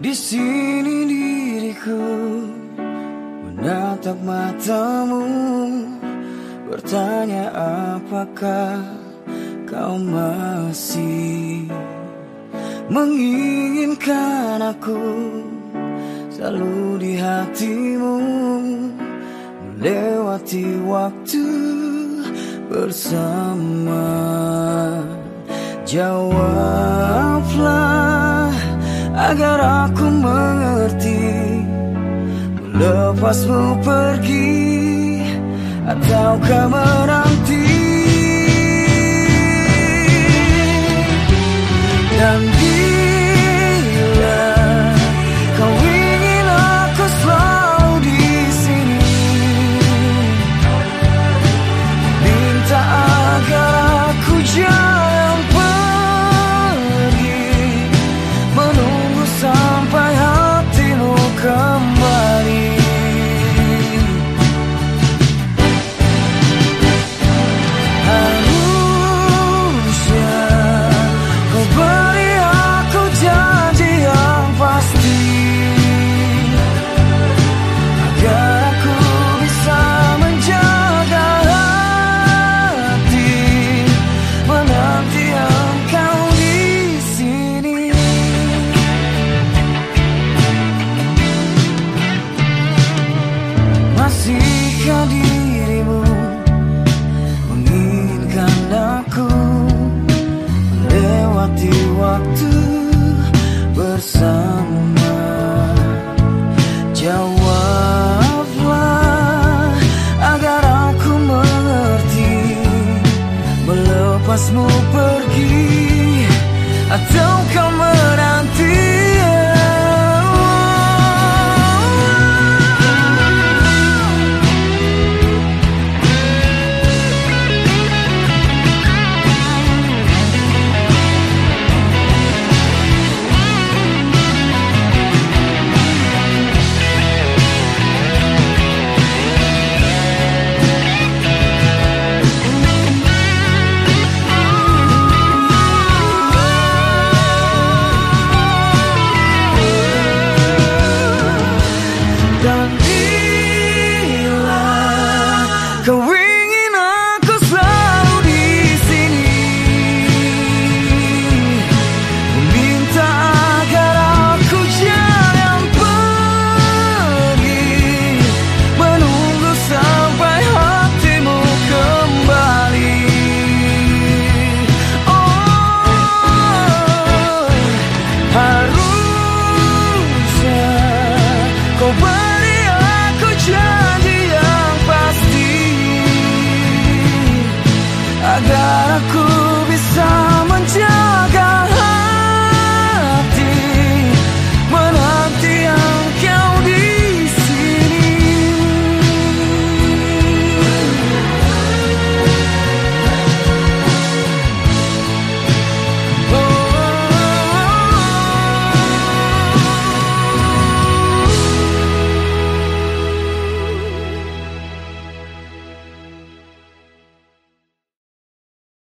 Di sini diriku menatap matamu Bertanya apakah kau masih Menginginkan aku? Selalu di hatimu Melewati waktu bersama. Jawablah agar aku mengerti. Melepasmu pergi ataukah menanti? Dan waktu bersama.